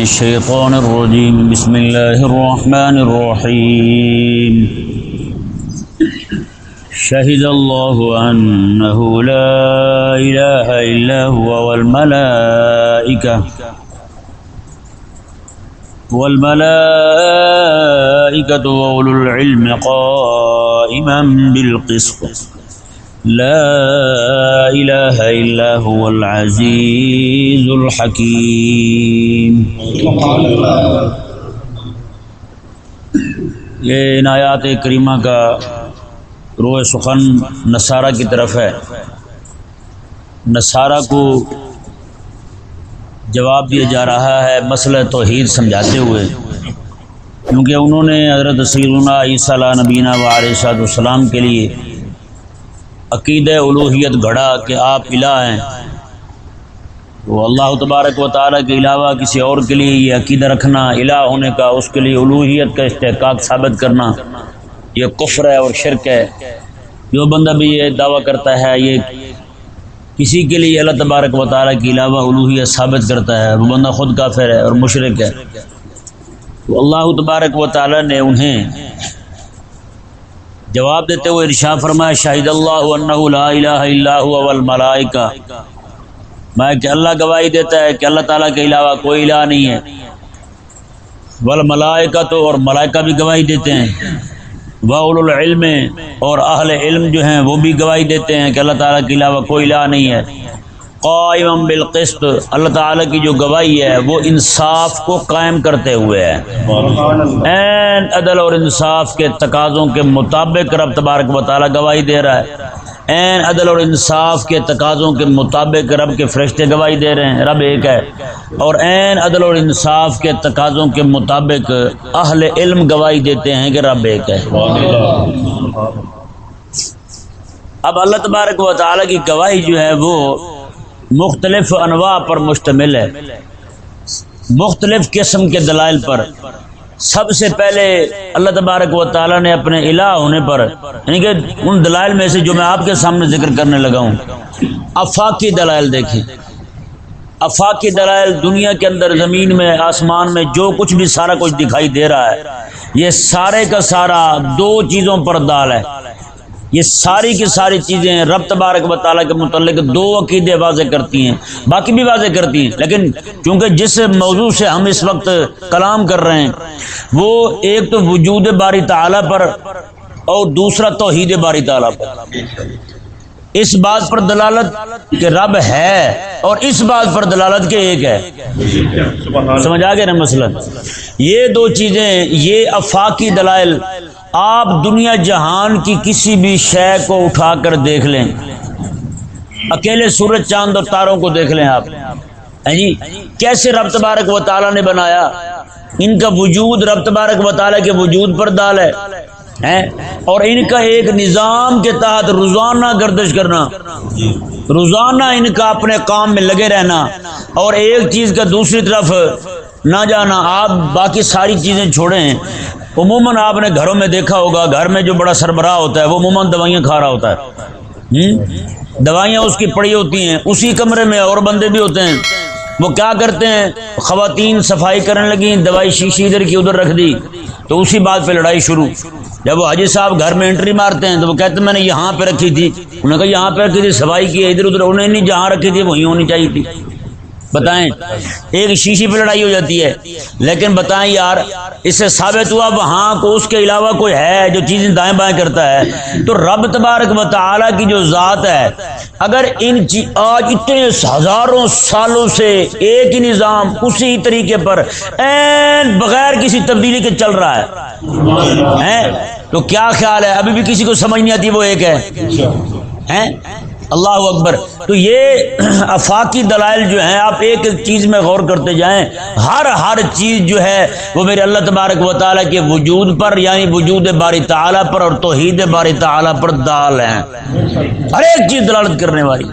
الشيطان الرجيم. بسم الله الرحمن الرحيم. شهد الله أنه لا إله إلا هو والملائكة. والملائكة وأولو العلم قائما بالقسط. لا إله إلا هو العزيز الحكيم. یہ ان آیات کریمہ کا روح سخن نصارہ کی طرف ہے۔ نصارہ کو جواب دیا جا رہا ہے مسئلہ توحید سمجھاتے ہوئے۔ کیونکہ انہوں نے حضرت سیدنا عیسیٰ علیہ نبینہ و علیہ السلام کے لیے عقید الوحیت گھڑا کہ آپ الہ ہیں۔ وہ اللہ تبارک و تعالیٰ کے علاوہ کسی اور کے لیے یہ عقیدہ رکھنا، الہ ہونے کا، اس کے لیے الوحیت کا استحقاق ثابت کرنا، یہ کفر ہے اور شرک ہے۔ جو بندہ بھی یہ دعویٰ کرتا ہے، یہ کسی کے لیے اللہ تبارک و تعالیٰ کے علاوہ الوحیت ثابت کرتا ہے۔ وہ بندہ خود کافر ہے اور مشرق ہے۔ تو اللہ تبارک و تعالیٰ نے انہیں جواب دیتے ہوئے ارشا فرمایا، شاہد اللہ انہ لا الہ الا هو والملائکہ۔ میں کہ اللہ گواہی دیتا ہے کہ اللہ تعالیٰ کے علاوہ کوئی الہ نہیں ہے۔ والملائکہ تو اور ملائکہ بھی گواہی دیتے ہیں۔ واول العلم اور اہل علم جو ہیں وہ بھی گواہی دیتے ہیں کہ اللہ تعالیٰ کے علاوہ کوئی الہ نہیں ہے۔ قائم بالقسط، اللہ تعالیٰ کی جو گواہی ہے، وہ انصاف کو قائم کرتے ہوئے ہے۔ این عدل اور انصاف کے تقاضوں کے مطابق رب تبارک و تعالیٰ گواہی دے رہا ہے۔ این عدل اور انصاف کے تقاضوں کے مطابق رب کے فرشتے گواہی دے رہے ہیں۔ رب ایک ہے۔ اور این عدل اور انصاف کے تقاضوں کے مطابق اہل علم گواہی دیتے ہیں کہ رب ایک ہے۔ اب اللہ تبارک و تعالیٰ کی گواہی جو ہے وہ مختلف انواع پر مشتمل ہے۔ مختلف قسم کے دلائل پر۔ سب سے پہلے اللہ تبارک و تعالیٰ نے اپنے الہ ہونے پر یعنی کہ ان دلائل میں سے جو میں آپ کے سامنے ذکر کرنے لگا ہوں۔ افاقی دلائل دیکھیں۔ افاقی دلائل دنیا کے اندر، زمین میں، آسمان میں، جو کچھ بھی سارا کچھ دکھائی دے رہا ہے۔ یہ سارے کا سارا دو چیزوں پر دال ہے۔ یہ ساری کی ساری چیزیں رب تبارک و تعالیٰ کے متعلق دو عقیدے واضح کرتی ہیں، باقی بھی واضح کرتی ہیں۔ لیکن چونکہ جس موضوع سے ہم اس وقت کلام کر رہے ہیں، وہ ایک تو وجود باری تعالیٰ پر اور دوسرا توحید باری تعالیٰ پر۔ اس بات پر دلالت کہ رب ہے اور اس بات پر دلالت کہ ایک ہے۔ سمجھ آ گیا نا مثلا یہ دو چیزیں، یہ افاقی دلائل آپ دنیا جہان کی کسی بھی شے کو اٹھا کر دیکھ لیں۔ اکیلے سورج چاند اور تاروں کو دیکھ لیں آپ۔ جی؟ کیسے رب تبارک و تعالیٰ نے بنایا؟ ان کا وجود رب تبارک و تعالیٰ کے وجود پر دال ہے۔ اور ان کا ایک نظام کے تحت روزانہ گردش کرنا۔ روزانہ ان کا اپنے کام میں لگے رہنا۔ اور ایک چیز کا دوسری طرف نہ جانا۔ آپ باقی ساری چیزیں چھوڑیں۔ عموماً آپ نے گھروں میں دیکھا ہوگا، گھر میں جو بڑا سربراہ ہوتا ہے، وہ عموماً دوائیاں کھا رہا ہوتا ہے۔ دوائیاں اس کی پڑی ہوتی ہیں، اسی کمرے میں اور بندے بھی ہوتے ہیں۔ وہ کیا کرتے ہیں؟ خواتین صفائی کرنے لگی دوائی شیشی ادھر کی ادھر رکھ دی۔ تو اسی بات پہ لڑائی شروع۔ جب وہ حاجی صاحب گھر میں انٹری مارتے ہیں تو وہ کہتے ہیں، میں نے یہاں پہ رکھی تھی۔ انہوں نے کہا، یہاں پہ رکھی تھی، صفائی کی ادھر ادھر، انہیں نہیں جہاں رکھی تھی، وہیں ہونی چاہیے تھی۔ بتائیں۔ ایک شیشی پہ لڑائی ہو جاتی ہے۔ لیکن بتائیں یار، اس سے ثابت ہوا وہاں کو اس کے علاوہ کوئی ہے جو چیزیں دائیں بائیں کرتا ہے۔ تو رب تبارک و تعالیٰ کی جو ذات ہے، اگر ان آج اتنے ہزاروں سالوں سے ایک ہی نظام اسی طریقے پر این بغیر کسی تبدیلی کے چل رہا ہے۔ تو کیا خیال ہے؟ ابھی بھی کسی کو سمجھ نہیں آتی وہ ایک ہے۔ اللہ اکبر۔ تو یہ افاقی دلائل جو ہیں، آپ ایک ایک چیز میں غور کرتے جائیں۔ ہر ہر چیز جو ہے، وہ میرے اللہ تبارک و تعالیٰ کے وجود پر یعنی وجود باری تعالیٰ پر اور توحید باری تعالیٰ پر دال ہیں۔ ہر ایک چیز دلالت کرنے والی۔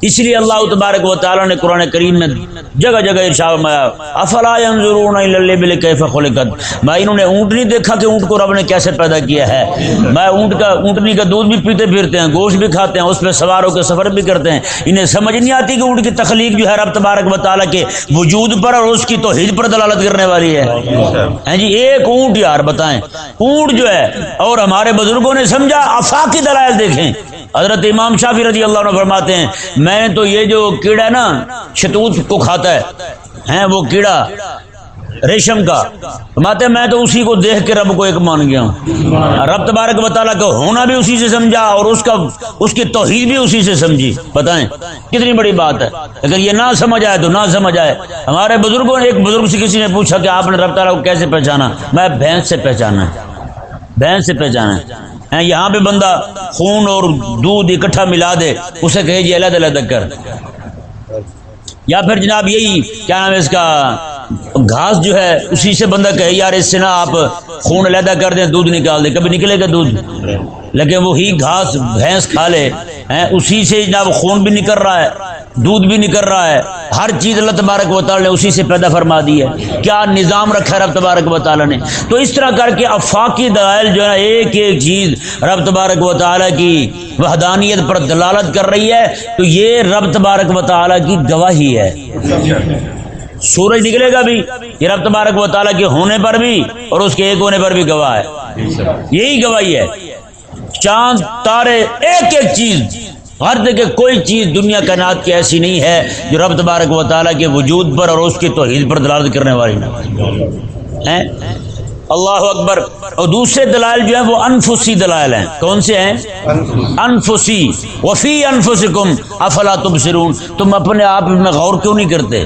اس لیے اللہ تبارک و تعالیٰ نے قرآن کریم میں جگہ جگہ ارشاد میں افلا ينظرون الى الابل كيف خلقت؟ میں انہوں نے اونٹ نہیں دیکھا کہ اونٹ کو رب نے کیسے پیدا کیا ہے۔ میں اونٹ کا اونٹنی کا دودھ بھی پیتے پھرتے ہیں، گوشت بھی کھاتے ہیں، اس پہ سوار ہو کے سفر بھی کرتے ہیں۔ انہیں سمجھ نہیں آتی کہ اونٹ کی تخلیق جو ہے رب تبارک و تعالیٰ کے وجود پر اور اس کی توحید پر دلالت کرنے والی ہے۔ ہیں جی ایک اونٹ یار بتائیں، اونٹ جو ہے اور ہمارے بزرگوں نے سمجھا افاقی دلائل دیکھیں۔ حضرت امام شافی رضی اللہ عنہ فرماتے ہیں، میں تو یہ جو کیڑا ہے نا، شتوت کو کھاتا ہے، ہیں وہ کیڑا ریشم کا۔ فرماتے ہیں، میں تو اسی کو دیکھ کے رب کو ایک مان گیا ہوں۔ رب تبارک و تعالیٰ کا ہونا بھی اسی سے سمجھا اور اس کا، اس کی توحید بھی اسی سے سمجھی۔ بتائیں، کتنی بڑی بات ہے۔ اگر یہ نہ سمجھ آئے تو نہ سمجھ آئے۔ ہمارے بزرگوں نے، ایک بزرگ سے کسی نے پوچھا کہ آپ نے رب تعالیٰ کو کیسے پہچانا؟ میں بھینس سے پہچانا ہے۔ بھینس سے پہچانا ہے۔ ہیں، یہاں پہ بندہ خون اور دودھ اکٹھا ملا دے، اسے کہے جی علیحدہ علیحدہ کر۔ یا پھر جناب یہی، کیا نام ہے اس کا؟ گھاس جو ہے، اسی سے بندہ کہے، یار، اس سے نا آپ خون علیحدہ کر دیں، دودھ نکال دیں، کبھی نکلے گا دودھ؟ لیکن وہی گھاس، بھینس کھا لے، ہیں، اسی سے جناب خون بھی نکل رہا ہے، دودھ بھی نکل رہا ہے، ہر چیز اللہ تبارک و تعالیٰ نے اسی سے پیدا فرما دی ہے۔ کیا نظام رکھا ہے رب تبارک و تعالیٰ نے؟ تو اس طرح کر کے افاقی دلائل جو ہے نا، ایک ایک چیز رب تبارک و تعالیٰ کی وحدانیت پر دلالت کر رہی ہے، تو یہ رب تبارک و تعالیٰ کی گواہی ہے۔ سورج نکلے گا بھی، یہ رب تبارک و تعالیٰ کے ہونے پر بھی اور اس کے ایک ہونے پر بھی گواہ ہے۔ یہی گواہی ہے۔ چاند، تارے، ایک ایک چیز، ہر جگہ کوئی چیز دنیا کائنات کی ایسی نہیں ہے جو رب تبارک و تعالیٰ کے وجود پر اور اس کی توحید پر دلالت کرنے والی نہ اللہ اکبر۔ اور دوسرے دلائل جو ہیں وہ انفسی دلائل ہیں۔ کون سے ہیں؟ انفسی۔ وفی انفسکم، افلا تبصرون۔ تم اپنے آپ میں غور کیوں نہیں کرتے؟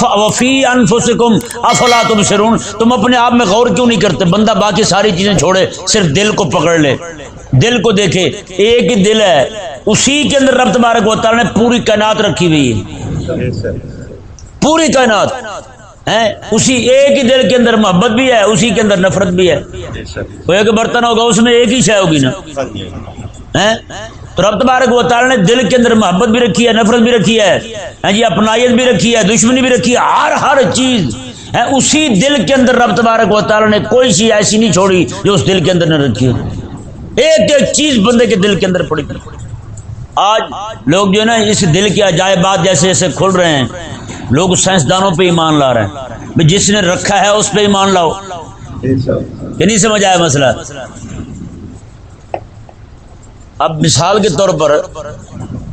وفی انفسکم افلا تبصرون؟ تم اپنے آپ میں غور کیوں نہیں کرتے؟ بندہ باقی ساری چیزیں چھوڑے صرف دل کو پکڑ لے۔ دل کو دیکھے ایک ہی دل ہے۔ اسی کے اندر رب تبارک و تعالیٰ نے پوری کائنات رکھی ہوئی ہے۔ پوری کائنات۔ ہے اسی ایک ہی دل کے اندر محبت بھی ہے اسی کے اندر نفرت بھی ہے۔ وہ ایک برتن ہوگا اس میں ایک ہی شے ہوگی نا؟ ہیں؟ تو رب تبارک و تعالیٰ نے دل کے اندر محبت بھی رکھی ہے نفرت بھی رکھی ہے ہیں جی اپنائیت بھی رکھی ہے دشمنی بھی رکھی ہے ہر ہر چیز ہے اسی دل کے اندر رب تبارک و تعالیٰ نے کوئی چیز ایسی نہیں چھوڑی جو اس دل کے اندر نہ رکھی ایک ایک چیز بندے کے دل کے اندر پڑی۔ آج لوگ جو ہے نا اس دل کی عجائبات جیسے جیسے کھل رہے ہیں لوگ سائنسدانوں پہ ایمان لا رہے ہیں۔ جس نے رکھا ہے اس پہ ایمان لاؤ۔ یہ نہیں سمجھ آیا مسئلہ؟ اب مثال کے طور پر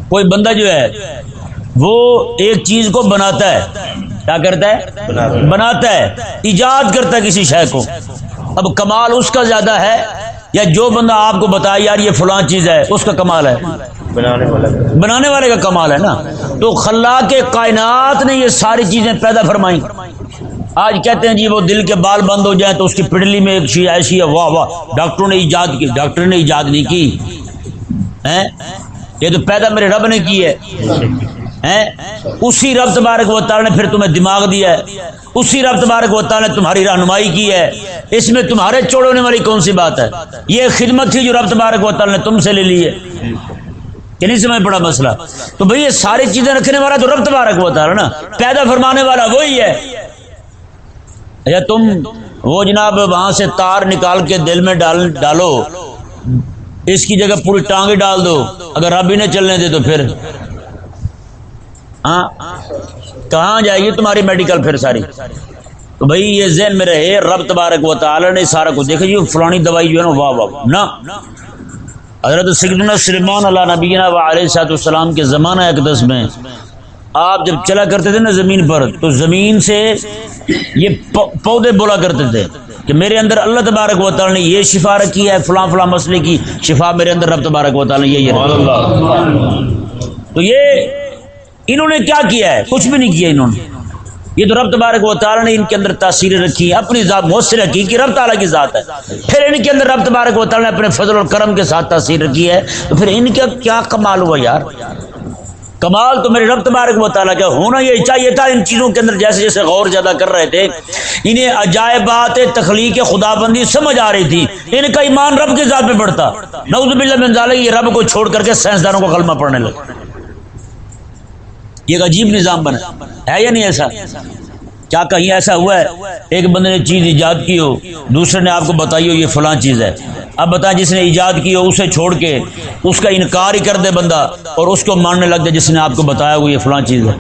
کوئی بندہ جو ہے وہ ایک چیز کو بناتا ہے۔ کیا کرتا ہے؟ بناتا ہے۔ ایجاد کرتا ہے کسی شے کو۔ اب کمال اس کا زیادہ ہے یا جو بندہ آپ کو بتایا یار یہ فلاں چیز ہے اس کا کمال ہے۔ بنانے والے کا کمال ہے نا۔ تو خلا کے کائنات نے یہ ساری چیزیں پیدا فرمائی آج کہتے ہیں جی وہ دل کے بال بند ہو جائیں تو اس کی پڈلی میں ایک چیز ایسی ہے واہ واہ۔ ڈاکٹروں نے ایجاد کی ڈاکٹر نے ایجاد نہیں کی۔ یہ تو پیدا میرے رب نے کی ہے۔ اسی رب تبارک و تعالیٰ نے پھر تمہیں دماغ دیا ہے۔ اسی رب تبارک و تعالیٰ نے تمہاری رہنمائی کی ہے۔ اس میں تمہارے چھوڑنے والی کون سی بات ہے؟ یہ خدمت تھی جو رب تبارک و تعالیٰ نے تم سے لے لی ہے۔ کہ نہیں سمجھ پڑا مسئلہ؟ تو بھئی یہ ساری چیزیں رکھنے والا تو رب تبارک و تعالیٰ نا۔ پیدا فرمانے والا وہی ہے۔ یا تم وہ جناب وہاں سے تار نکال کے دل میں ڈال ڈالو۔ اس کی جگہ پوری ٹانگیں ڈال دو۔ اگر رب ہی نے چلنے دے تو پھر۔ ہاں؟ کہاں جائے گی تمہاری میڈیکل پھر ساری؟ تو بھائی یہ ذہن میں رہے، رب تبارک و تعالی نے سارا کچھ دیکھا۔ جی فلانی دوائی جو ہے نا، واہ واہ نہ۔ حضرت سیدنا سلمان علیہ نبینا و علیہ صاحب السلام کے زمانہ اقدس میں آپ جب چلا کرتے تھے نا زمین پر، تو زمین سے یہ پودے بولا کرتے تھے۔ کہ میرے اندر اللہ تبارک و تعالی نے یہ شفا رکھی ہے فلاں فلاں مسئلے کی شفا میرے اندر رب تبارک و تعالی نے یہ تو یہ انہوں نے کیا کیا ہے؟ کچھ بھی نہیں کیا انہوں نے۔ یہ تو رب تبارک و تعالی نے ان کے اندر تاثیریں رکھی ہیں۔ اپنی ذات سے رکھی کہ رب تعالیٰ کی ذات ہے۔ پھر ان کے اندر رب تبارک و تعالی نے اپنے فضل اور کرم کے ساتھ تاثیر رکھی ہے۔ تو پھر ان کا کیا کمال ہوا یار؟ کمال تو میرے رب تبارک و تعالیٰ کا ہونا یہ چاہیے تھا ان چیزوں کے اندر جیسے جیسے غور زیادہ کر رہے تھے۔ انہیں عجائبات تخلیق خدا بندی سمجھ آ رہی تھی۔ ان کا ایمان رب کے ذات پہ بڑھتا۔ نعوذ باللہ من ذالک، یہ رب کو چھوڑ کر کے سائنسدانوں کو کلمہ پڑھنے لگے۔ یہ ایک عجیب نظام بنا۔ ہے یا نہیں ایسا؟ کیا کہیں ایسا ہوا ہے؟ ایک بندے نے چیز ایجاد کی ہو، دوسرے نے آپ کو بتائی ہو یہ فلاں چیز ہے۔ اب بتائیں جس نے ایجاد کی ہو اسے چھوڑ کے اس کا انکار ہی کر دے بندہ اور اس کو ماننے لگ جائے جس نے آپ کو بتایا ہو یہ فلاں چیز ہے۔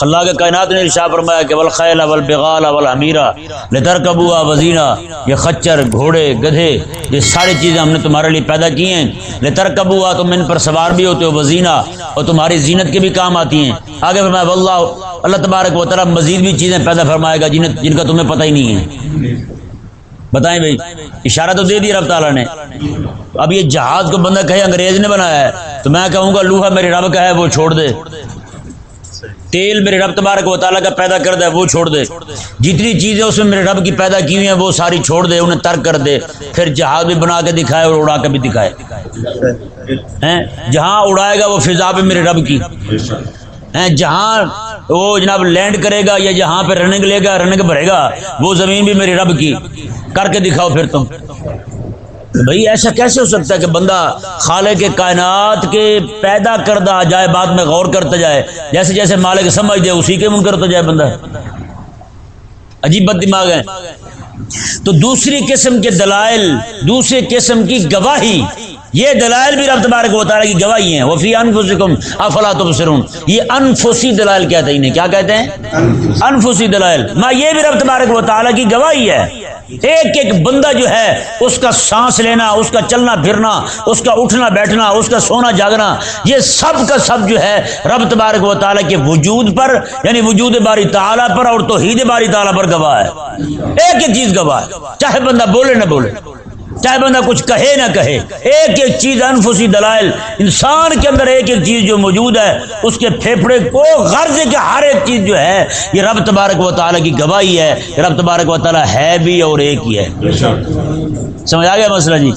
اللہ کے کائنات نے ارشا فرمایا کہ ولخیل اول بغال اول امیرا لطر کبوا وزینہ یہ خچر، گھوڑے، گدھے، یہ ساری چیزیں ہم نے تمہارے لیے پیدا کی ہیں۔ لطر کبوا تم ان پر سوار بھی ہوتے ہو وزینہ اور تمہاری زینت کے بھی کام آتی ہیں۔ آگے فرمایا، واللہ، اللہ تبارک و تعالیٰ مزید بھی چیزیں پیدا فرمائے گا جن جن کا تمہیں پتہ ہی نہیں ہے۔ بتائیں بھائی، اشارہ تو دے دیا رب تعالیٰ نے۔ اب یہ جہاز کو بندہ کہے، انگریز نے بنایا ہے، تو میں کہوں گا، لوہا میرے رب کا ہے، وہ چھوڑ دے۔ تیل میرے رب تبارک و تعالیٰ کا پیدا کر دے، وہ چھوڑ دے۔ جتنی چیزیں اس میں میرے رب کی پیدا کی ہوئی ہیں، وہ ساری چھوڑ دے، انہیں ترک کر دے۔ پھر جہاز بھی بنا کے دکھائے اور اڑا کے بھی دکھائے۔ جہاں اڑائے گا، وہ فضا پہ میرے رب کی۔ جہاں وہ جناب لینڈ کرے گا یا جہاں پہ رننگ لے گا، رننگ بھرے گا، وہ زمین بھی میرے رب کی۔ کر کے دکھاؤ پھر تم۔ بھائی ایسا کیسے ہو سکتا ہے کہ بندہ خالے کے کائنات کے پیدا کردہ جائے بات میں غور کرتا جائے، جیسے جیسے مالک سمجھ دے، اسی کے من کرتا جائے بندہ۔ عجیب بد دماغ ہے۔ تو دوسری قسم کے دلائل، دوسری قسم کی گواہی، یہ دلائل بھی رب تبارک و تعالیٰ کی گواہی ہیں۔ وہ فی انفسکم افلا تبصرون۔ یہ انفسی دلائل کہتے ہیں انہیں۔ کیا کہتے ہیں؟ انفسی دلائل۔ ماں، یہ بھی رب تبارک و تعالیٰ کی گواہی ہے۔ ایک ایک بندہ جو ہے، اس کا سانس لینا، اس کا چلنا پھرنا، اس کا اٹھنا بیٹھنا، اس کا سونا جاگنا، یہ سب کا سب جو ہے، رب تبارک و تعالیٰ کے وجود پر یعنی وجود باری تعالیٰ پر اور توحید باری تعالیٰ پر گواہ ہے۔ ایک ایک چیز گواہ ہے، چاہے بندہ بولے نہ بولے۔ چاہے بندہ کچھ کہے نہ کہے، ایک ایک چیز انفسی دلائل، انسان کے اندر ایک ایک چیز جو موجود ہے، اس کے پھیپڑے کو غرض کے ہر ایک چیز جو ہے، یہ رب تبارک و تعالیٰ کی گواہی ہے رب تبارک و تعالیٰ ہے بھی اور ایک ہی ہے۔ سمجھ آ گیا مسئلہ جی؟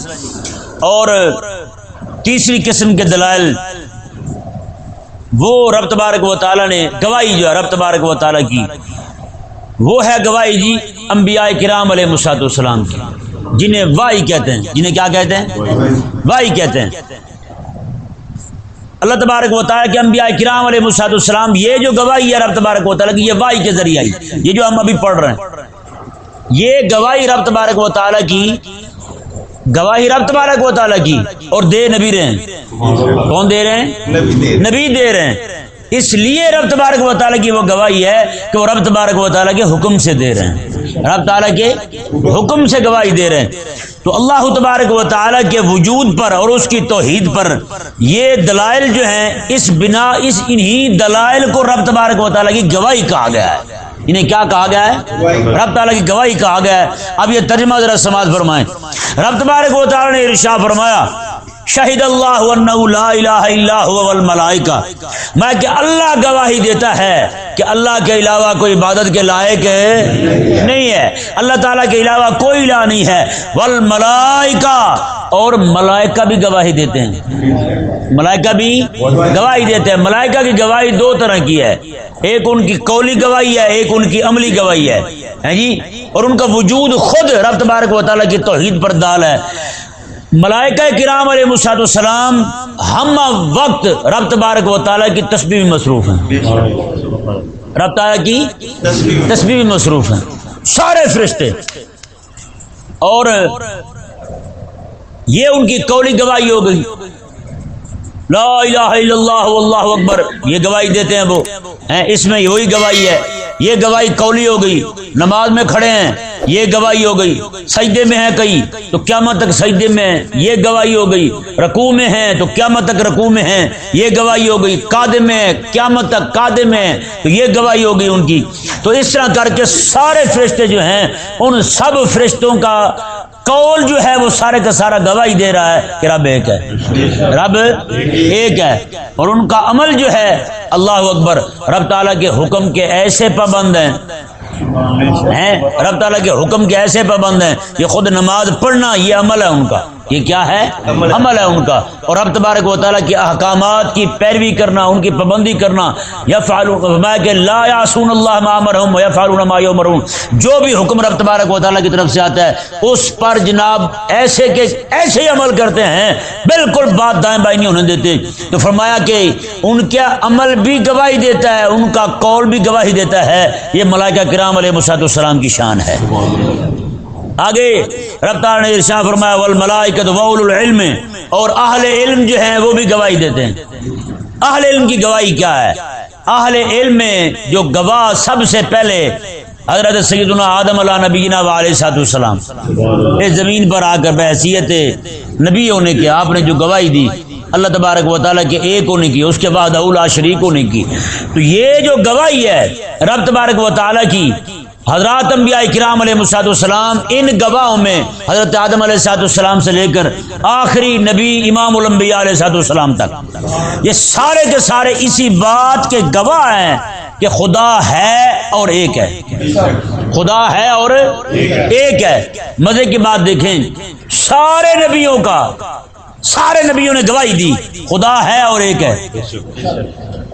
اور تیسری قسم کے دلائل، وہ رب تبارک و تعالیٰ نے گواہی جو ہے، رب تبارک و تعالیٰ کی، وہ ہے گواہی جی انبیاء کرام علیہ مساط السلام کی۔ جنہیں وائی کہتے ہیں، جنہیں کیا کہتے ہیں؟ وائی کہتے ہیں۔ اللہ تبارک و تعالیٰ کے انبیاء کرام علیہ مساط السلام یہ جو گواہی ہے رب تبارک و تعالیٰ کی، یہ وائی کے ذریعے آئی۔ یہ جو ہم ابھی پڑھ رہے ہیں، یہ گواہی رب تبارک و تعالیٰ کی، گواہی رب تبارک و تعالیٰ کی۔ اور دے نبی رہے ہیں۔ کون دے رہے ہیں؟ نبی دے رہے ہیں۔ اس لیے رب تبارک و تعالیٰ کی وہ گواہی ہے کہ وہ رب تبارک و تعالیٰ کے حکم سے دے رہے ہیں۔ رب تعالیٰ کے حکم سے گواہی دے رہے ہیں۔ تو اللہ تبارک و تعالیٰ کے وجود پر اور اس کی توحید پر یہ دلائل جو ہیں، اس بنا، اس انہی دلائل کو رب تبارک و تعالیٰ کی گواہی کہا گیا ہے۔ انہیں کیا کہا گیا ہے؟ رب تعالیٰ کی گواہی کہا گیا ہے۔ اب یہ ترجمہ ذرا سماج فرمائیں۔ رب تبارک و تعالیٰ نے ارشا فرمایا شہید اللہ لا الہ الا هو میں کہ اللہ گواہی دیتا ہے کہ اللہ کے علاوہ کوئی عبادت کے لائق ہے نہیں ہے۔ اللہ تعالیٰ کے علاوہ کوئی الہ نہیں ہے۔ والملائکہ اور ملائکہ بھی گواہی دیتے ہیں۔ ملائکہ بھی گواہی دیتے ہیں۔ ملائکہ کی گواہی دو طرح کی ہے۔ ایک ان کی قولی گواہی ہے، ایک ان کی عملی گواہی ہے۔ جی؟ اور ان کا وجود خود رب تبارک و تعالیٰ کی توحید پر دال ہے۔ ملائکہ کرام علیہ مساط السلام ہم وقت رب تبارک و تعالیٰ کی تسبیح بھی مصروف ہیں۔ رب تعالیٰ کی تسبیح بھی مصروف ہیں۔ سارے فرشتے۔ اور یہ ان کی قولی گواہی ہو گئی۔ لا الہ الا اللہ واللہ اکبر. یہ گواہی دیتے ہیں وہ. اس میں وہی گواہی ہے. یہ گواہی قولی ہو گئی. نماز میں کھڑے ہیں. یہ گواہی ہو گئی. سجدے میں ہیں کئی تو کیا تک سجدے میں ہیں. یہ گواہی ہو گئی. رقو میں ہیں، تو کیا تک رقو میں ہیں. یہ گواہی ہو گئی. کادے میں ہے کیا تک کادے میں ہے تو یہ گواہی ہو گئی ان کی. تو اس طرح کر کے سارے فرشتے جو ہیں، ان سب فرشتوں کا قول جو ہے وہ سارے کا سارا گواہی دے رہا ہے کہ رب ایک ہے۔ رب ایک ہے۔ اور ان کا عمل جو ہے، اللہ اکبر، رب تعالیٰ کے حکم کے ایسے پابند ہیں۔ رب تعالیٰ کے حکم کے ایسے پابند ہیں یہ خود نماز پڑھنا یہ عمل ہے ان کا۔ یہ کیا ہے؟ عمل ہے ان کا۔ اور اب تبارک و تعالیٰ کے احکامات کی پیروی کرنا، ان کی پابندی کرنا۔ یا فالون لا یاسون اللہ معمر یا فالون ما جو بھی حکم رب تبارک و تعالیٰ کی طرف سے آتا ہے، اس پر جناب ایسے کے ایسے ہی عمل کرتے ہیں۔ بالکل بات دائیں بائیں نہیں ہونے دیتے۔ تو فرمایا کہ ان کا عمل بھی گواہی دیتا ہے، ان کا قول بھی گواہی دیتا ہے۔ یہ ملائکہ کرام علیہ مساط السلام کی شان ہے۔ آگے، رفتار نے ارشاد فرمایا، والملائکۃ وول العلم، اور اہل علم جو ہیں وہ بھی گواہی دیتے ہیں۔ اہل علم کی گواہی کیا ہے؟ اہل علم میں جو گواہ سب سے پہلے حضرت سیدنا آدم علیہ نبینا علیہ صاحب السلام اس زمین پر آ کر بحثیت نبی ہونے کے آپ نے جو گواہی دی، اللہ تبارک و تعالیٰ کے ایک ہونے کی، اس کے بعد اولا شریک ہونے کی۔ تو یہ جو گواہی ہے، رب تبارک و تعالیٰ کی حضرات انبیاء کرام علیہ مساط السلام ان گواہوں میں حضرت آدم علیہ سات السلام سے لے کر آخری نبی امام الانبیاء علیہ سات السلام تک۔ یہ سارے کے سارے اسی بات کے گواہ ہیں کہ خدا ہے اور ایک ہے۔ خدا ہے اور ایک ہے۔ مزے کی بات دیکھیں، سارے نبیوں کا، سارے نبیوں نے گواہی دی، خدا ہے اور ایک ہے۔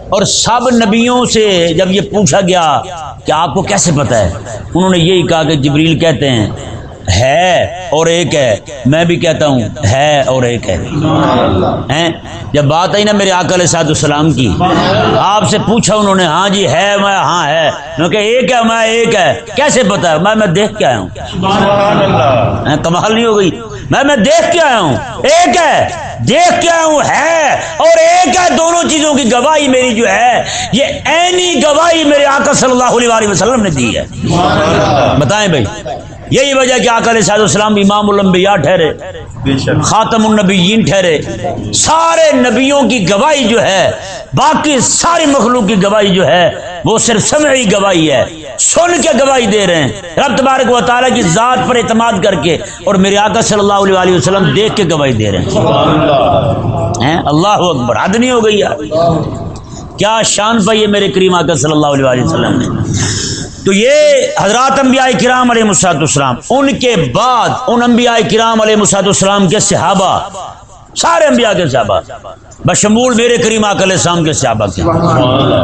اور سب نبیوں سے جب یہ پوچھا گیا کہ آپ کو کیسے پتا ہے؟ انہوں نے یہی کہا کہ جبریل کہتے ہیں ہے اور ایک ہے۔ میں بھی کہتا ہوں ہے اور ایک ہے۔ جب بات آئی نا میرے آکل سعد السلام کی آپ سے پوچھا انہوں نے ہاں جی ہے میں ہاں ہے۔ کہ ایک ہے میں ایک ہے۔ کیسے پتا ہے؟ میں میں دیکھ کے آیا ہوں۔ کمال نہیں ہو گئی۔ میں میں دیکھ کے آیا ہوں۔ ایک ہے۔ دیکھ کے آیا ہوں ہے۔ اور ایک ہے دونوں چیزوں کی گواہی میری جو ہے یہ اینی گواہی میرے آقا صلی اللہ علیہ وسلم نے دی ہے۔ بتائیں بھائی یہی وجہ کہ آکل صاحب السلام امام الانبیاء ٹھہرے خاتم النبیین ٹھہرے۔ سارے نبیوں کی گواہی جو ہے باقی ساری مخلوق کی گواہی جو ہے وہ صرف سمعی گواہی ہے۔ سن کے گواہی دے رہے ہیں۔ رب تبارک و تعالیٰ کی ذات پر اعتماد کر کے اور میرے آقا صلی اللہ علیہ وسلم دیکھ کے گواہی دے رہے ہیں۔ اللہ۔ اکبر۔ حد نہیں ہو گئی یار۔ کیا شان پائی ہے میرے کریم آقا صلی اللہ علیہ وسلم نے۔ تو یہ حضرات انبیاء کرام علیہ مساط السلام ان کے بعد ان انبیاء کرام علیہ مساط السلام کے صحابہ سارے انبیاء کے صحابہ بشمول میرے کریم آکل السلام کے صحابہ کے۔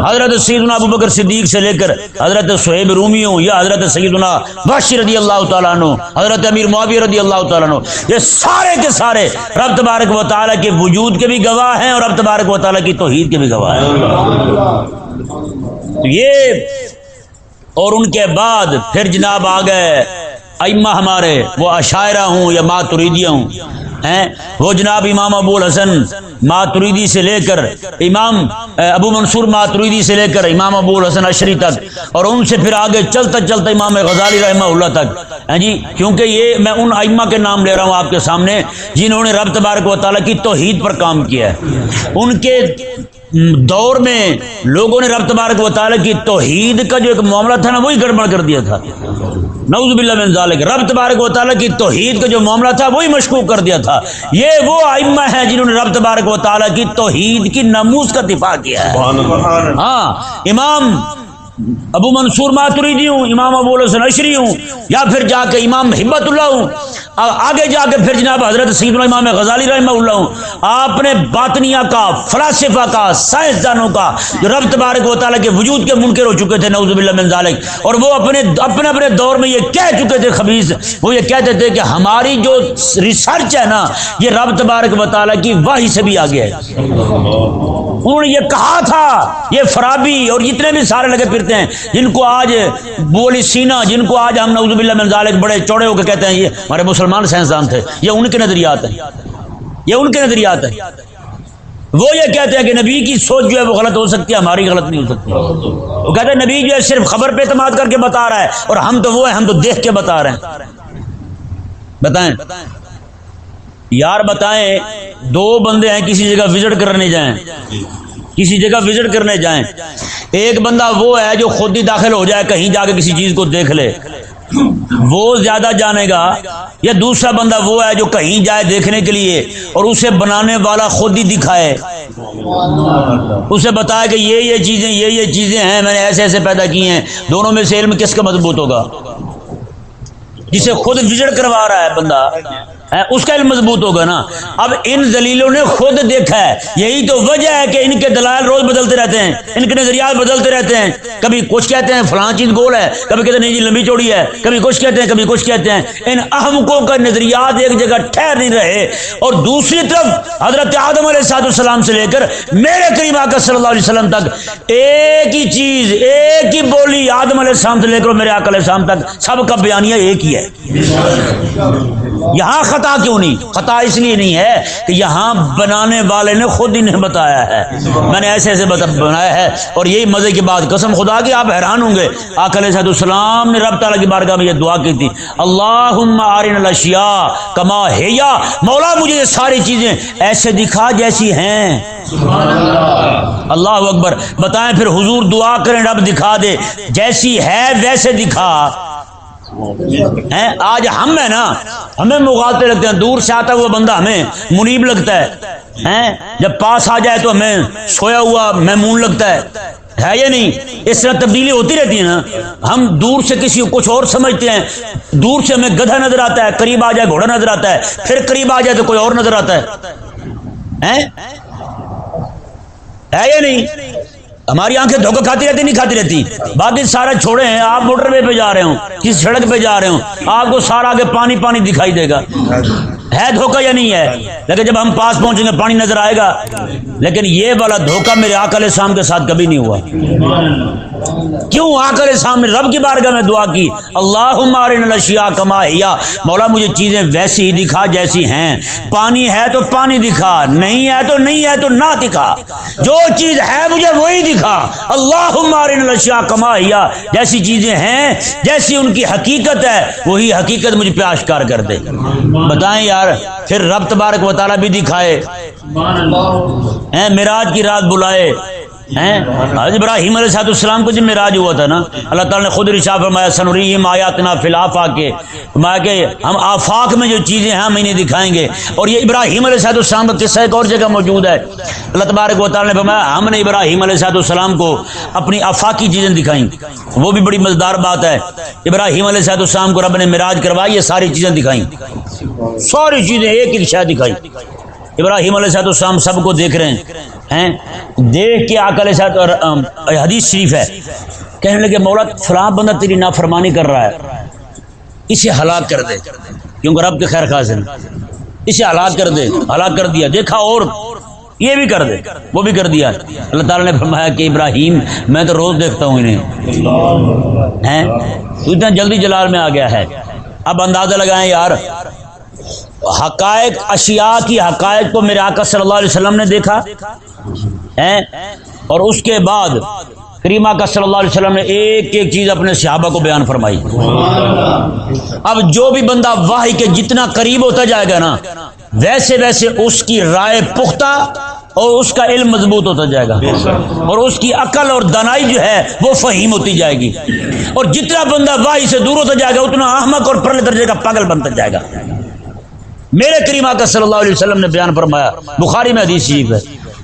حضرت سیدنا ابو بکر صدیق سے لے کر حضرت صہیب رومی ہوں یا حضرت سیدنا بشی رضی اللہ تعالیٰ عنہ حضرت امیر معاویہ رضی اللہ تعالیٰ عنہ یہ سارے کے سارے رب تبارک و تعالیٰ کے وجود کے بھی گواہ ہیں اور رب تبارک و تعالیٰ کی توحید کے بھی گواہ ہیں۔ تو یہ اور ان کے بعد پھر جناب آ گئے ائمہ ہمارے وہ عشاعرہ ہوں یا ماتریدیہ ہوں۔ ہیں۔ وہ جناب امام ابو الحسن ماتریدی سے لے کر امام ابو منصور ماتریدی سے لے کر امام ابو الحسن اشری تک، اور ان سے پھر آگے چلتا چلتا امام غزالی رحمہ اللہ تک۔ ہیں جی کیونکہ یہ میں ان ائمہ کے نام لے رہا ہوں آپ کے سامنے، جنہوں نے رب تبارک و تعالیٰ کی توحید پر کام کیا ہے۔ ان کے دور میں لوگوں نے رب تبارک و تعالیٰ کی توحید کا جو ایک معاملہ تھا نا وہی گڑبڑ کر دیا تھا۔ نعوذ باللہ من ذالک۔ رب تبارک و تعالیٰ کی توحید کا جو معاملہ تھا وہی مشکوک کر دیا تھا۔ یہ وہ ائمہ ہیں جنہوں نے رب تبارک و تعالیٰ کی توحید کی نموز کا دفاع کیا ہے۔ ہاں امام ابو منصور ماتریدی ہوں امام ابو الحسن اشری ہوں یا پھر جا کے امام ہمت اللہ ہوں۔ آگے جا کے پھر جناب حضرت سید امام غزالی رحمہ اللہ ہوں۔ آپ نے باطنیہ کا، فلاسفہ کا، سائنسدانوں کا جو رب تبارک و تعالیٰ کے وجود کے منکر ہو چکے تھے، نعوذ باللہ من ذالک، اور وہ اپنے اپنے اپنے دور میں یہ کہہ چکے تھے خبیص وہ یہ کہتے تھے کہ ہماری جو ریسرچ ہے نا، یہ رب تبارک و تعالیٰ کی واہی سے بھی آگے ہے۔ انہوں نے یہ کہا تھا، یہ فرابی اور جتنے بھی سارے لگے پھرتے ہیں، جن کو آج بولی سینا، جن کو آج ہم نعوذ باللہ من ذالک بڑے چوڑے ہو کے کہتے ہیں، یہ ہمارے مسلمان مسلمان سائنسدان تھے۔ یہ ان کے نظریات ہیں۔ یہ ان کے نظریات ہیں۔ وہ یہ کہتے ہیں کہ نبی کی سوچ جو ہے وہ غلط ہو سکتی ہے، ہماری غلط نہیں ہو سکتی۔ وہ کہتے ہیں نبی جو ہے صرف خبر پہ اعتماد کر کے بتا رہا ہے اور ہم تو وہ ہیں، ہم تو دیکھ کے بتا رہے ہیں۔ بتائیں۔ یار بتائیں، دو بندے ہیں، کسی جگہ وزٹ کرنے جائیں۔ کسی جگہ وزٹ کرنے جائیں۔ ایک بندہ وہ ہے جو خود ہی داخل ہو جائے، کہیں جا کے کسی چیز کو دیکھ لے۔ وہ زیادہ جانے گا یا دوسرا بندہ وہ ہے جو کہیں جائے دیکھنے کے لیے اور اسے بنانے والا خود ہی دکھائے۔ اسے بتایا کہ یہ یہ چیزیں، یہ یہ چیزیں ہیں، میں نے ایسے ایسے پیدا کی ہیں۔ دونوں میں سے علم کس کا مضبوط ہوگا؟ جسے خود وزٹ کروا رہا ہے بندہ۔ اس کا علم مضبوط ہوگا نا۔ اب ان دلیلوں نے خود دیکھا ہے، یہی تو وجہ ہے کہ ان کے دلائل روز بدلتے رہتے ہیں، ان کے نظریات بدلتے رہتے ہیں۔ کبھی کچھ کہتے ہیں فلاں چیز گول ہے، کبھی کہتے ہیں نہیں جی لمبی چوڑی ہے، کبھی کچھ کہتے ہیں، کبھی کچھ کہتے ہیں۔ ان احمقوں کا نظریات ایک جگہ ٹھہر نہیں رہے۔ اور دوسری طرف حضرت آدم علیہ صاحب السلام سے لے کر میرے قریب آ صلی اللہ علیہ وسلم تک، ایک ہی چیز، ایک ہی بولی آدم علیہ السلام سے لے کر میرے آکل علیہ السلام تک، سب کا بیانیہ ایک ہی ہے۔ یہاں خطا کیوں نہیں؟ خطا اس لیے نہیں ہے کہ یہاں بنانے والے نے خود انہیں بتایا ہے۔ میں نے ایسے ایسے بنایا ہے۔ اور یہی مزے کی بات۔ قسم خدا کی آپ حیران ہوں گے۔ آکل صحت السلام نے رب تعالیٰ کی بارگاہ میں یہ دعا کی تھی۔ اللہ آرین الشیا کما ہے مولا مجھے یہ ساری چیزیں ایسے دکھا جیسی ہیں۔ اللہ اکبر۔ بتائیں پھر حضور دعا کریں رب دکھا دے۔ جیسی ہے ویسے دکھا۔ آج ہم ہے نا، ہمیں مغالتے لگتے ہیں، دور سے آتا ہوا بندہ ہمیں منیب لگتا ہے جب پاس آ جائے تو ہمیں سویا ہوا محمون لگتا ہے ہے یا نہیں؟ اس طرح تبدیلی ہوتی رہتی ہے نا، ہم دور سے کسی کو کچھ اور سمجھتے ہیں، دور سے ہمیں گدھا نظر آتا ہے، قریب آ جائے گھوڑا نظر آتا ہے، پھر قریب آ جائے تو کوئی اور نظر آتا ہے ہے یا نہیں؟ ہماری آنکھیں دھوکہ کھاتی رہتی، نہیں کھاتی رہتی۔ باقی سارا چھوڑے ہیں، آپ موٹر وے پہ جا رہے ہوں، کس سڑک پہ جا رہے ہوں؟ آپ کو سارا آگے پانی پانی دکھائی دے گا۔ ہے دھوکہ یا نہیں ہے؟ لیکن جب ہم پاس پہنچیں گے، پانی نظر آئے گا۔ لیکن یہ والا دھوکہ میرے آکل شام کے ساتھ کبھی نہیں ہوا۔ کیوں آ کر سامنے رب کی بارگاہ میں دعا کی؟ اللہ کما ہیا۔ مولا مجھے چیزیں ویسی ہی دکھا جیسی ہیں۔ پانی ہے تو پانی دکھا، نہیں ہے تو نہیں ہے تو نہ دکھا۔ جو چیز ہے مجھے وہی دکھا۔ اللہ کما ہیا۔ جیسی چیزیں ہیں، جیسی ان کی حقیقت ہے، وہی حقیقت مجھے پہ آشکار کر دے۔ بتائیں یار پھر رب تبارک و تعالیٰ بھی دکھائے۔ میراج کی رات بلائے۔ حضرت ابراہیم علیہ صاحب السلام کو جب میراج ہوا تھا نا، اللہ تعالیٰ نے خود رشا فرمایا، سنوریم آیاتنا فی الافاق۔ کے فرمایا کہ ہم آفاق میں جو چیزیں ہیں، ہم انہیں دکھائیں گے۔ اور یہ ابراہیم علیہ صاحب السلام کا قصہ ایک اور جگہ موجود ہے۔ اللہ تبارک و تعالیٰ نے فرمایا، ہم نے ابراہیم علیہ صاحب السلام کو اپنی آفاقی چیزیں دکھائیں۔ وہ بھی بڑی مزدار بات ہے۔ ابراہیم علیہ صاحب السلام کو رب نے میراج کروائی، یہ ساری چیزیں دکھائیں۔ ساری چیزیں ایک ایک شاید دکھائی۔ ابراہیم علیہ صاحب السلام سب کو دیکھ رہے ہیں دیکھ کے آکل صاحب اور حدیث شریف ہے۔ کہنے لگے، مولا، فلاں بندہ تیری نافرمانی کر رہا ہے۔ اسے ہلاک کر دے۔ کیونکہ رب کے خیر خاص ہے اسے ہلاک کر دے، ہلاک کر دیا۔ دیکھا اور، یہ بھی کر دے، وہ بھی کر دیا۔ اللہ تعالیٰ نے فرمایا کہ ابراہیم، میں تو روز دیکھتا ہوں انہیں۔ تو اتنا جلدی جلال میں آ گیا ہے۔ اب اندازہ لگائیں، یار حقائق، اشیاء کی حقائق کو میرے آقا صلی اللہ علیہ وسلم نے دیکھا اور اس کے بعد کریما کا صلی اللہ علیہ وسلم نے ایک ایک چیز اپنے صحابہ کو بیان فرمائی۔ اب جو بھی بندہ واحد کے جتنا قریب ہوتا جائے گا نا، ویسے ویسے اس کی رائے پختہ اور اس کا علم مضبوط ہوتا جائے گا۔ اور اس کی عقل اور دنائی جو ہے، وہ فہیم ہوتی جائے گی۔ اور جتنا بندہ واحد سے دور ہوتا جائے گا، اتنا احمق اور پرلے درجے کا پاگل بنتا جائے گا۔ میرے کریم آقا صلی اللہ علیہ وسلم نے بیان فرمایا بخاری میں حدیث شریف ہے۔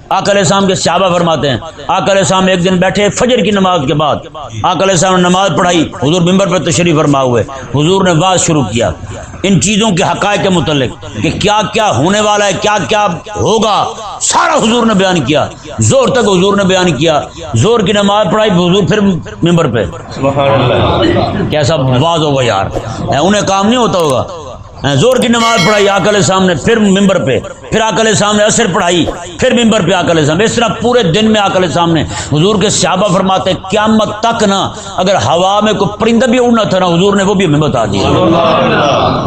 آکل شام کے صحابہ فرماتے ہیں آکل شام ایک دن بیٹھے فجر کی نماز کے بعد۔ آکل شام نے نماز پڑھائی حضور ممبر پر تشریف فرما ہوئے۔ حضور نے بات شروع کیا ان چیزوں کے حقائق کے متعلق کہ کیا کیا ہونے والا ہے کیا کیا ہوگا۔ سارا حضور نے بیان کیا۔ زور تک حضور نے بیان کیا۔ زور کی نماز پڑھائی حضور پھر ممبر پہ۔ کیسا باز ہوگا یار۔ انہیں کام نہیں ہوتا ہوگا۔ زور کی نماز پڑھائی آکل سامنے پھر ممبر پہ پھر آکل سامنے اثر پڑھائی پھر ممبر پہ آکل سامنے اس طرح پورے دن میں آکل سامنے حضور کے صحابہ فرماتے قیامت تک نہ اگر ہوا میں کوئی پرندہ بھی اڑنا تھا نا حضور نے وہ بھی ہمیں بتا دیا۔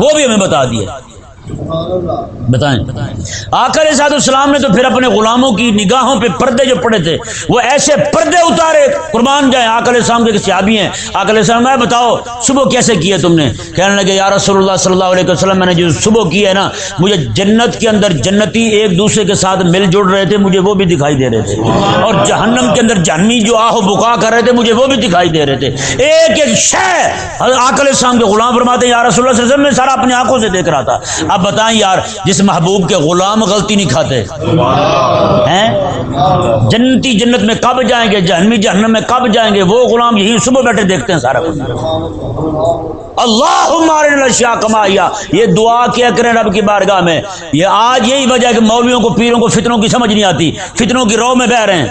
وہ بھی ہمیں بتا دیا۔ بتائیں۔ آکر سعد السلام نے تو پھر اپنے غلاموں کی نگاہوں پہ پردے جو پڑے تھے، وہ ایسے پردے اتارے۔ قربان جائیں آکل السلام کے صحابی ہیں۔ آکل السلام میں بتاؤ، صبح کیسے کیے تم نے؟ کہنے لگے، یا رسول اللہ صلی اللہ علیہ وسلم، میں نے جو صبح کی ہے نا، مجھے جنت کے اندر جنتی ایک دوسرے کے ساتھ مل جڑ رہے تھے، مجھے وہ بھی دکھائی دے رہے تھے۔ اور جہنم کے اندر جہنمی جو آہو بکا کر رہے تھے، مجھے وہ بھی دکھائی دے رہے تھے۔ ایک ایک شہ آکل السلام کے غلام فرماتے ہیں، یا رسول اللہ صلی اللہ علیہ وسلم، میں سارا اپنی آنکھوں سے دیکھ رہا تھا۔ اب بتا بتائیں یار، جس محبوب کے غلام غلطی نہیں کھاتے۔ ہیں؟ جنتی جنت میں کب جائیں گے؟ جہنمی جہنم میں کب جائیں گے؟ وہ غلام یہی صبح بیٹھے دیکھتے ہیں سارا کچھ۔ اللہ ہمارے کمایا۔ یہ دعا کیا کریں رب کی بارگاہ میں؟ یہ آج یہی وجہ کہ مولویوں کو، پیروں کو فتنوں کی سمجھ نہیں آتی۔ فتنوں کی رو میں بہ رہے ہیں۔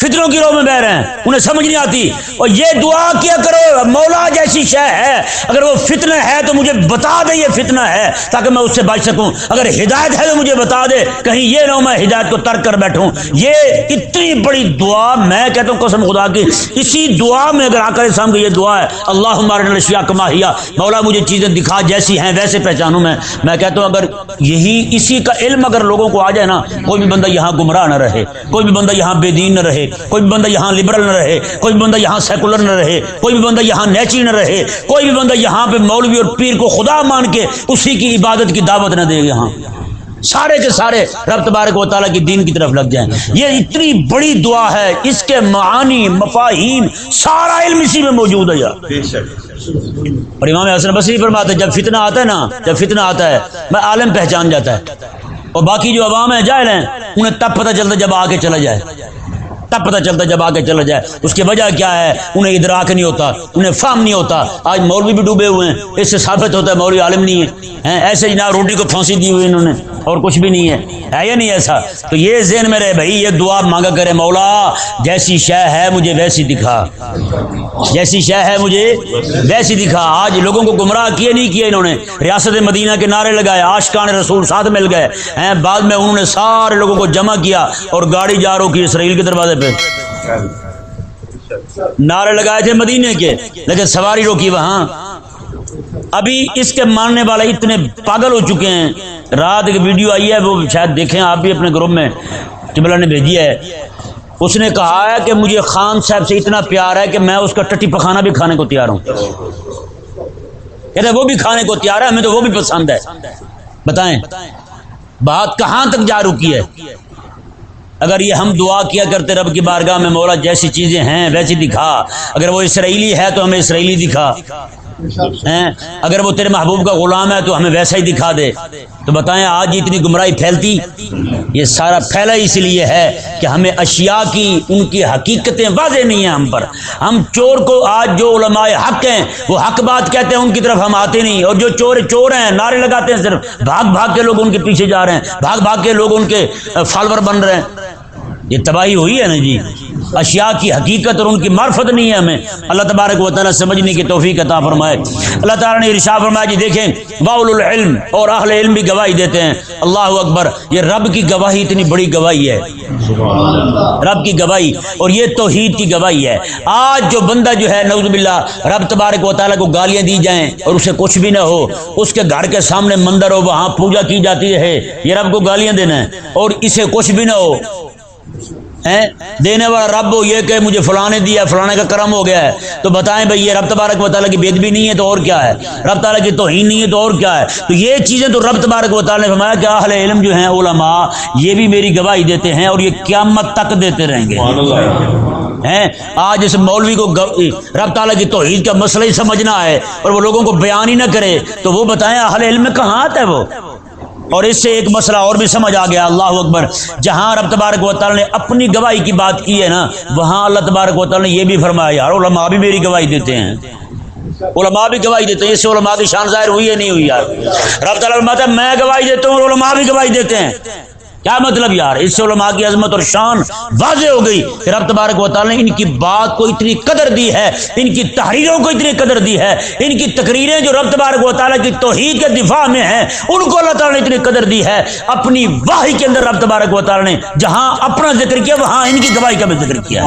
فطروں کی رو میں بہ رہے ہیں، انہیں سمجھ نہیں آتی۔ اور یہ دعا کیا کرو، مولا جیسی شے ہے۔ اگر وہ فتنہ ہے تو مجھے بتا دے یہ فتنہ ہے، تاکہ میں اس سے بچ سکوں۔ اگر ہدایت ہے تو مجھے بتا دے۔ کہیں یہ نہ میں ہدایت کو ترک کر بیٹھوں۔ یہ اتنی بڑی دعا، میں کہتا ہوں قسم خدا کی، اسی دعا میں اگر آ کر سامنے یہ دعا ہے اللہ ہمارے نشیا کماہیا مولا مجھے چیزیں دکھا جیسی ہیں، ویسے پہچانوں میں۔ میں کہتا ہوں اگر یہی، اسی کا علم اگر لوگوں کو آ جائے نا، کوئی بھی بندہ یہاں گمراہ نہ رہے، کوئی بھی بندہ یہاں بے دین نہ رہے کوئی بھی بندہ یہاں لبرل نہ رہے کوئی بھی بندہ یہاں سیکولر نہ رہے کوئی بھی بندہ یہاں نیچی نہ رہے کوئی بھی بندہ یہاں پہ مولوی اور پیر کو خدا مان کے اسی کی عبادت کی دعوت نہ دے یہاں۔ سارے کے سارے رب تبارک و تعالیٰ کی دین کی طرف لگ جائیں۔ یہ اتنی بڑی دعا ہے اس کے معانی مفاہیم سارا علم اسی میں موجود ہے یار۔ اور امام حسن بصری فرماتے جب فتنہ آتا ہے نا جب فتنہ آتا ہے میں عالم پہچان جاتا ہے۔ اور باقی جو عوام ہیں جائل ہیں انہیں تب پتہ چلتا جب آگے چلا جائے۔ تب پتہ چلتا جب آگے چلا جائے۔ اس کی وجہ کیا ہے؟ انہیں ادراک نہیں ہوتا، انہیں فام نہیں ہوتا۔ آج مولوی بھی ڈوبے ہوئے ہیں۔ اس سے ثابت ہوتا ہے مولوی عالم نہیں ہے۔ ایسے جناب روٹی کو پھانسی دی ہوئی انہوں نے۔ اور کچھ بھی نہیں ہے۔ ہے یا نہیں ایسا؟ تو یہ ذہن میں رہے بھائی، یہ دعا مانگا کرے مولا، جیسی شے ہے مجھے ویسی دکھا۔ جیسی شے ہے مجھے ویسی دکھا۔ آج لوگوں کو گمراہ کیے نہیں کیے انہوں نے۔ ریاست مدینہ کے نعرے لگائے، آشکان رسول ساتھ مل گئے۔ ہیں، بعد میں انہوں نے سارے لوگوں کو جمع کیا اور گاڑی جا رو کی اسرائیل کے دروازے پہ۔ نعرے لگائے تھے مدینے کے، لیکن سواری روکی وہاں۔ ابھی اس کے ماننے والے اتنے پاگل ہو چکے ہیں۔ رات کی ویڈیو آئی ہے، وہ شاید دیکھیں آپ بھی اپنے گروپ میں۔ قبلہ نے بھیجی ہے۔ اس نے کہا ہے کہ مجھے خان صاحب سے اتنا پیار ہے کہ میں اس کا ٹٹی پخانا بھی کھانے کو تیار ہوں۔ کہتے وہ بھی کھانے کو تیار ہے، ہمیں تو وہ بھی پسند ہے۔ بتائیں، بات کہاں تک جا رکی ہے؟ اگر یہ ہم دعا کیا کرتے رب کی بارگاہ میں، مولا جیسی چیزیں ہیں، ویسی دکھا۔ اگر وہ اسرائیلی ہے تو ہمیں اسرائیلی دکھا۔ اگر وہ تیرے محبوب کا غلام ہے تو ہمیں ویسا ہی دکھا دے۔ تو بتائیں آج اتنی گمراہی پھیلتی؟ یہ سارا پھیلا اس لیے ہے کہ ہمیں اشیاء کی، ان کی حقیقتیں واضح نہیں ہیں ہم پر۔ ہم چور کو آج جو علماء حق ہیں، وہ حق بات کہتے ہیں، ان کی طرف ہم آتے نہیں۔ اور جو چور چور ہیں، نعرے لگاتے ہیں صرف۔ بھاگ بھاگ کے لوگ ان کے پیچھے جا رہے ہیں۔ بھاگ بھاگ کے لوگ ان کے فالور بن رہے ہیں۔ یہ تباہی ہوئی ہے نا جی؟ اشیاء کی حقیقت اور ان کی معرفت نہیں ہے ہمیں۔ اللہ تبارک و تعالیٰ سمجھنے کی توفیق عطا فرمائے۔ اللہ تعالیٰ نے ارشاد فرمایا جی دیکھیں باول العلم اور اہل علم بھی گواہی دیتے ہیں۔ اللہ اکبر، یہ رب کی گواہی اتنی بڑی گواہی ہے۔ رب کی گواہی اور یہ توحید کی گواہی ہے۔ آج جو بندہ جو ہے نوز باللہ، رب تبارک و تعالیٰ کو گالیاں دی جائیں اور اسے کچھ بھی نہ ہو، اس کے گھر کے سامنے مندر ہو وہاں پوجا کی جاتی ہے، یہ رب کو گالیاں دینا ہے۔ اور اسے کچھ بھی نہ ہو دینے والا رب ہو یہ کہ مجھے فلانے دیا فلانے کا کرم ہو گیا ہے۔ تو بتائیں بھائی یہ رب تبارک و تعالیٰ کی بید بھی نہیں ہے تو اور کیا ہے؟ رب تعالیٰ کی توہین نہیں ہے تو اور کیا ہے؟ تو یہ چیزیں تو رب تبارک و تعالیٰ نے فرمایا کہ اہل علم جو ہیں علماء یہ بھی میری گواہی دیتے ہیں اور یہ قیامت تک دیتے رہیں گے۔ ہیں؟ آج اس مولوی کو رب تعالیٰ کی توحید کا مسئلہ ہی سمجھنا ہے اور وہ لوگوں کو بیان ہی نہ کرے تو وہ بتائیں اہل علم میں کہاں آتا ہے وہ؟ اور اس سے ایک مسئلہ اور بھی سمجھ آ گیا، اللہ اکبر۔ جہاں رب تبارک و تعالیٰ نے اپنی گواہی کی بات کی ہے نا، وہاں اللہ تبارک و تعالیٰ نے یہ بھی فرمایا، یار علماء بھی میری گواہی دیتے ہیں۔ علماء بھی گواہی دیتے ہیں، اس سے علماء کی شان ظاہر ہوئی ہے، نہیں ہوئی یار۔ رب تعالیٰ میں گواہی دیتا ہوں علماء بھی گواہی دیتے ہیں۔ کیا مطلب یار؟ اس سے علماء کی عظمت اور شان واضح ہو گئی۔ کہ رب تبارک و تعالیٰ نے ان کی بات کو اتنی قدر دی ہے، ان کی تحریروں کو اتنی قدر دی ہے، ان کی تقریریں جو رب تبارک و تعالیٰ کی توحید کے دفاع میں ہیں، ان کو اللہ تعالیٰ نے اتنی قدر دی ہے۔ اپنی واہی کے اندر رب تبارک و تعالیٰ نے جہاں اپنا ذکر کیا، وہاں ان کی گواہی کا بھی ذکر کیا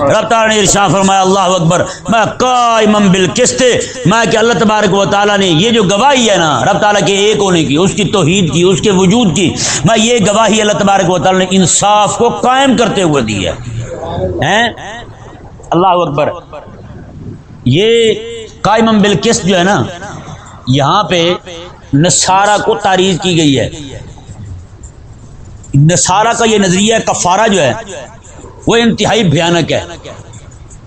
رب تعالیٰ نے ارشاد فرمایا، اللہ اکبر، میں قائم بالقسط، میں کہ اللہ تبارک و تعالیٰ نے یہ جو گواہی ہے نا، رب تعالیٰ کے ایک ہونے کی، اس کی توحید کی، اس کے وجود کی۔ میں یہ گواہی اللہ تبارک و تعالی نے انصاف کو قائم کرتے ہوئے دی ہے۔ اللہ اکبر۔ یہ قائم بالکس جو ہے نا، یہاں پہ نصارہ کو تعریف کی گئی ہے۔ نصارہ کا یہ نظریہ کفارہ جو ہے، وہ انتہائی بھیانک ہے۔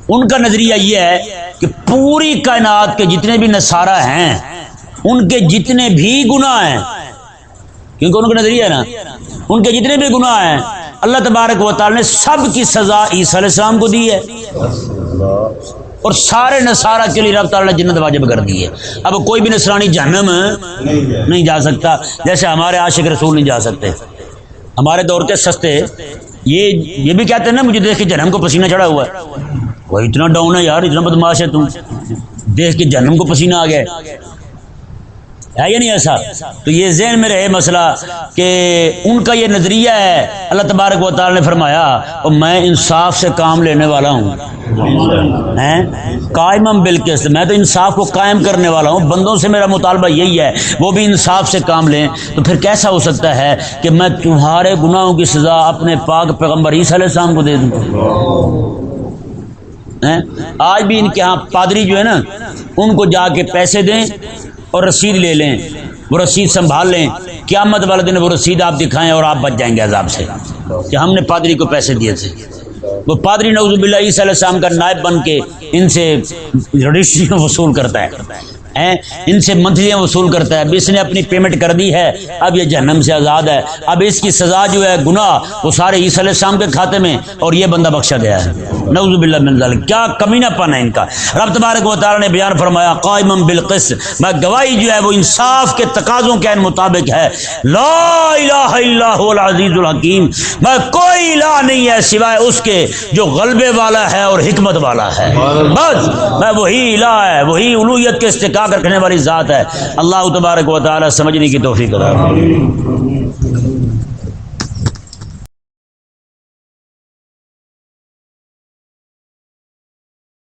ان کا نظریہ یہ ہے کہ پوری کائنات کے جتنے بھی نصارہ ہیں، ان کے جتنے بھی گناہ ہیں کیونکہ ان کا نظریہ ہے نا، ان کے جتنے بھی گناہ ہیں، اللہ تبارک و تعالی نے سب کی سزا عیسی علیہ السلام کو دی ہے۔ اور سارے نصارہ کے لیے رب تعالیٰ نے جنت واجب کر دی ہے۔ اب کوئی بھی نصرانی جہنم نہیں جا سکتا، جیسے ہمارے عاشق رسول نہیں جا سکتے۔ ہمارے دور کے سستے، یہ یہ بھی کہتے ہیں نا، مجھے دیکھ کے جہنم کو پسینہ چڑھا ہوا ہے۔ وہ اتنا ڈاؤن ہے یار، اتنا بدماش ہے تم دیکھ کے جہنم کو پسینہ آ گیا ہے یا نہیں ایسا؟ تو یہ ذہن میں رہے مسئلہ کہ ان کا یہ نظریہ ہے، اللہ تبارک و تعالی نے فرمایا، اور میں انصاف سے کام لینے والا ہوں۔ قائم بالکش میں تو انصاف کو قائم کرنے والا ہوں۔ بندوں سے میرا مطالبہ یہی ہے، وہ بھی انصاف سے کام لیں۔ تو پھر کیسا ہو سکتا ہے کہ میں تمہارے گناہوں کی سزا اپنے پاک پیغمبر عیسی علیہ السلام کو دے دوں؟ آج بھی ان کے ہاں پادری جو ہے نا، ان کو جا کے پیسے دیں۔ اور رسید لے لیں، وہ رسید سنبھال لیں۔ قیامت والے دن وہ رسید آپ دکھائیں اور آپ بچ جائیں گے عذاب سے۔ کہ ہم نے پادری کو پیسے دیے تھے۔ وہ پادری نوزب اللہ عیسی علیہ السلام کا نائب بن کے ان سے رجسٹری وصول کرتا ہے۔ ان سے منتھلیاں وصول کرتا ہے۔ اب اس نے اپنی پیمنٹ کر دی ہے۔ اب یہ جہنم سے آزاد ہے۔ اب اس کی سزا جو ہے، گناہ وہ سارے عیسی علیہ السلام کے کھاتے میں اور یہ بندہ بخشا گیا ہے۔ نوز باللہ من ذالک کیا کمینہ پن ہے ان کا؟ رب تبارک و تعالی نے بیان فرمایا قائم بالقس میں گواہی جو ہے وہ انصاف کے تقاضوں کے مطابق ہے۔ لا الہ الا هو العزیز الحکیم۔ میں کوئی الہ نہیں ہے سوائے اس کے جو غلبے والا ہے اور حکمت والا ہے۔ بس، میں وہی الہ ہے، وہی الوہیت کے استقاق رکھنے والی ذات ہے۔ اللہ تبارک و تعالی سمجھنے کی توفیق